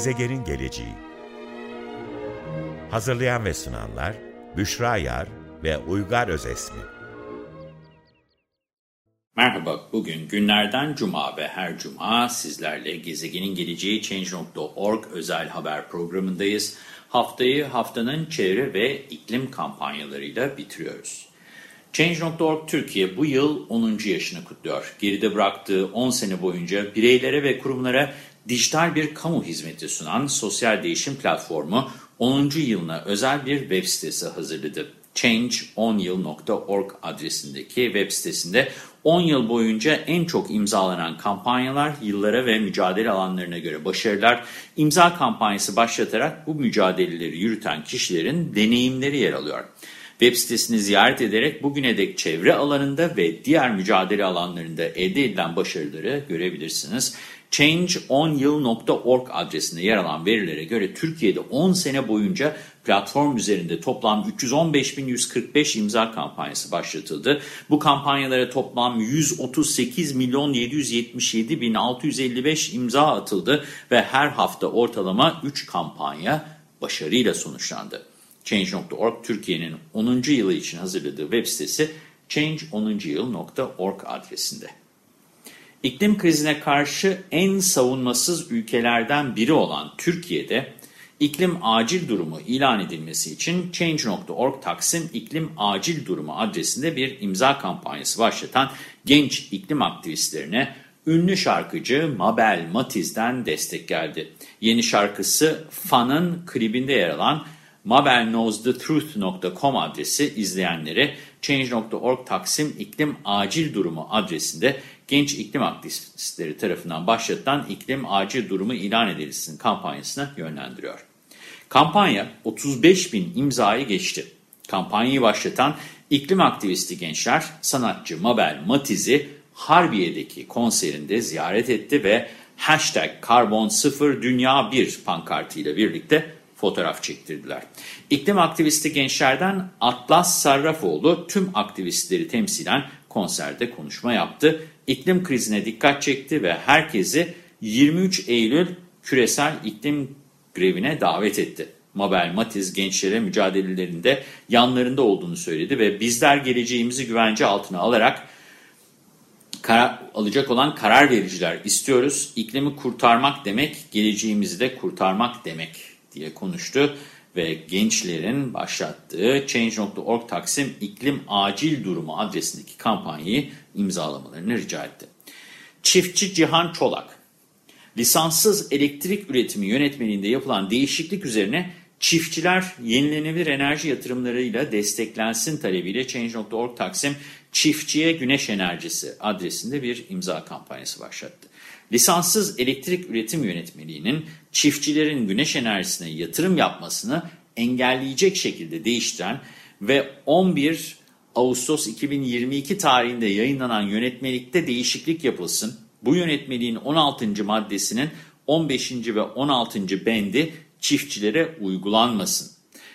Gezegenin geleceği Hazırlayan ve sunanlar Büşra Yar ve Uygar Özesmi Merhaba, bugün günlerden cuma ve her cuma sizlerle gezegenin geleceği Change.org özel haber programındayız. Haftayı haftanın çevre ve iklim kampanyalarıyla bitiriyoruz. Change.org Türkiye bu yıl 10. yaşını kutluyor. Geride bıraktığı 10 sene boyunca bireylere ve kurumlara dijital bir kamu hizmeti sunan sosyal değişim platformu 10. yılına özel bir web sitesi hazırladı. change10yıl.org adresindeki web sitesinde 10 yıl boyunca en çok imzalanan kampanyalar, yıllara ve mücadele alanlarına göre başarılar, imza kampanyası başlatarak bu mücadeleleri yürüten kişilerin deneyimleri yer alıyor. Web sitesini ziyaret ederek bugüne dek çevre alanında ve diğer mücadele alanlarında elde edilen başarıları görebilirsiniz. Change10yıl.org adresinde yer alan verilere göre Türkiye'de 10 sene boyunca platform üzerinde toplam 315.145 imza kampanyası başlatıldı. Bu kampanyalara toplam 138 milyon 777 bin 655 imza atıldı ve her hafta ortalama 3 kampanya başarıyla sonuçlandı. Change.org Türkiye'nin 10. yılı için hazırladığı web sitesi change10yıl.org adresinde. İklim krizine karşı en savunmasız ülkelerden biri olan Türkiye'de iklim acil durumu ilan edilmesi için Change.org Taksim İklim Acil Durumu adresinde bir imza kampanyası başlatan genç iklim aktivistlerine ünlü şarkıcı Mabel Matiz'den destek geldi. Yeni şarkısı Fan'ın klibinde yer alan mabelknowsthetruth.com adresi izleyenlere Change.org Taksim İklim Acil Durumu adresinde genç iklim aktivistleri tarafından başlatılan iklim acil durumu ilan edilsin kampanyasına yönlendiriyor. Kampanya 35 bin imzayı geçti. Kampanyayı başlatan iklim aktivisti gençler sanatçı Mabel Matiz'i Harbiye'deki konserinde ziyaret etti ve hashtag karbon 0 dünya 1 pankartıyla birlikte fotoğraf çektirdiler. İklim aktivisti gençlerden Atlas Sarrafoğlu tüm aktivistleri temsilen konserde konuşma yaptı. İklim krizine dikkat çekti ve herkesi 23 Eylül küresel iklim grevine davet etti. Mabel Matiz gençlere mücadelelerinde yanlarında olduğunu söyledi ve bizler geleceğimizi güvence altına alarak karar, alacak olan karar vericiler istiyoruz. İklimi kurtarmak demek, geleceğimizi de kurtarmak demek diye konuştu ve gençlerin başlattığı Change.org Taksim İklim Acil Durumu adresindeki kampanyayı imzalamalarını rica etti. Çiftçi Cihan Çolak, lisanssız elektrik üretimi yönetmeliğinde yapılan değişiklik üzerine çiftçiler yenilenebilir enerji yatırımlarıyla desteklensin talebiyle Change.org Taksim Çiftçiye Güneş Enerjisi adresinde bir imza kampanyası başlattı. Lisanssız elektrik üretim yönetmeliğinin çiftçilerin güneş enerjisine yatırım yapmasını engelleyecek şekilde değiştiren ve 11 Ağustos 2022 tarihinde yayınlanan yönetmelikte değişiklik yapılsın. Bu yönetmeliğin 16. maddesinin 15. ve 16. bendi çiftçilere uygulanmasın.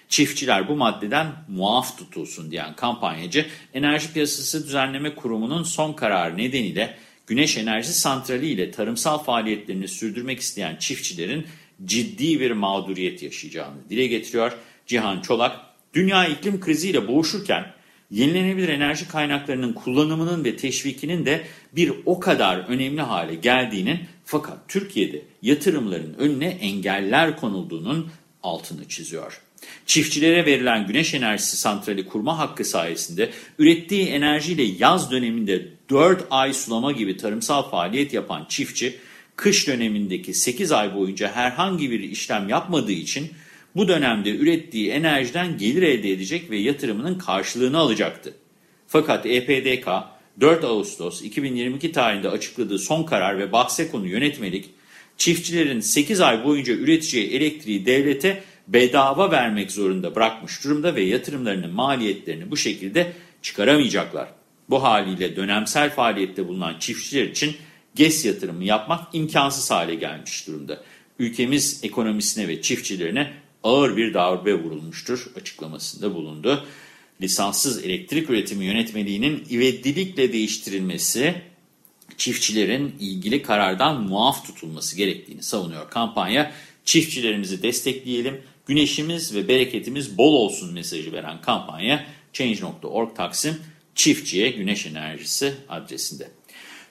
Çiftçiler bu maddeden muaf tutulsun diyen kampanyacı, Enerji Piyasası Düzenleme Kurumu'nun son kararı nedeniyle güneş enerji santrali ile tarımsal faaliyetlerini sürdürmek isteyen çiftçilerin ciddi bir mağduriyet yaşayacağını dile getiriyor. Cihan Çolak, dünya iklim kriziyle boğuşurken yenilenebilir enerji kaynaklarının kullanımının ve teşvikinin de bir o kadar önemli hale geldiğinin fakat Türkiye'de yatırımların önüne engeller konulduğunun altını çiziyor. Çiftçilere verilen güneş enerjisi santrali kurma hakkı sayesinde ürettiği enerjiyle yaz döneminde 4 ay sulama gibi tarımsal faaliyet yapan çiftçi, kış dönemindeki 8 ay boyunca herhangi bir işlem yapmadığı için bu dönemde ürettiği enerjiden gelir elde edecek ve yatırımının karşılığını alacaktı. Fakat EPDK 4 Ağustos 2022 tarihinde açıkladığı son karar ve bahse konu yönetmelik, çiftçilerin 8 ay boyunca üreteceği elektriği devlete bedava vermek zorunda bırakmış durumda ve yatırımlarının maliyetlerini bu şekilde çıkaramayacaklar. Bu haliyle dönemsel faaliyette bulunan çiftçiler için GES yatırımı yapmak imkansız hale gelmiş durumda. Ülkemiz ekonomisine ve çiftçilerine ağır bir darbe vurulmuştur açıklamasında bulundu. Lisanssız elektrik üretimi yönetmeliğinin ivedilikle değiştirilmesi, çiftçilerin ilgili karardan muaf tutulması gerektiğini savunuyor kampanya. Çiftçilerimizi destekleyelim, güneşimiz ve bereketimiz bol olsun mesajı veren kampanya Change.org Taksim çiftçiye güneş enerjisi adresinde.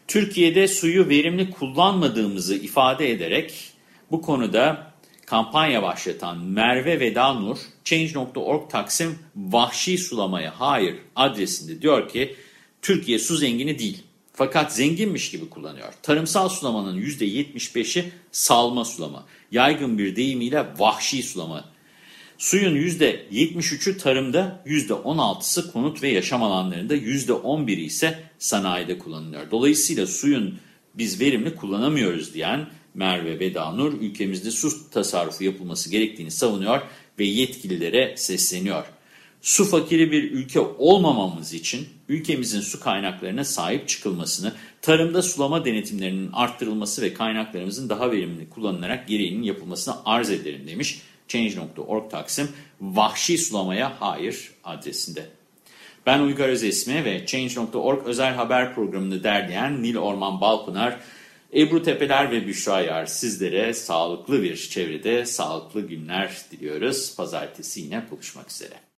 Türkiye'de suyu verimli kullanmadığımızı ifade ederek bu konuda kampanya başlatan Merve Vedanur, Change.org Taksim Vahşi Sulamaya Hayır adresinde diyor ki, Türkiye su zengini değil. Fakat zenginmiş gibi kullanıyor. Tarımsal sulamanın %75'i salma sulama. Yaygın bir deyimiyle vahşi sulama. Suyun %73'ü tarımda, %16'sı konut ve yaşam alanlarında, %11'i ise sanayide kullanılıyor. Dolayısıyla suyun biz verimli kullanamıyoruz diyen Merve Vedanur ülkemizde su tasarrufu yapılması gerektiğini savunuyor ve yetkililere sesleniyor. Su fakiri bir ülke olmamamız için ülkemizin su kaynaklarına sahip çıkılmasını, tarımda sulama denetimlerinin arttırılması ve kaynaklarımızın daha verimli kullanılarak gereğinin yapılmasını arz ederim demiş. Change.org Taksim Vahşi Sulamaya Hayır adresinde. Ben Uygar Özesmi ve Change.org özel haber programını derleyen Nil Orman Balpınar, Ebru Tepeler ve Büşra Yar sizlere sağlıklı bir çevrede sağlıklı günler diliyoruz. Pazartesi yine buluşmak üzere.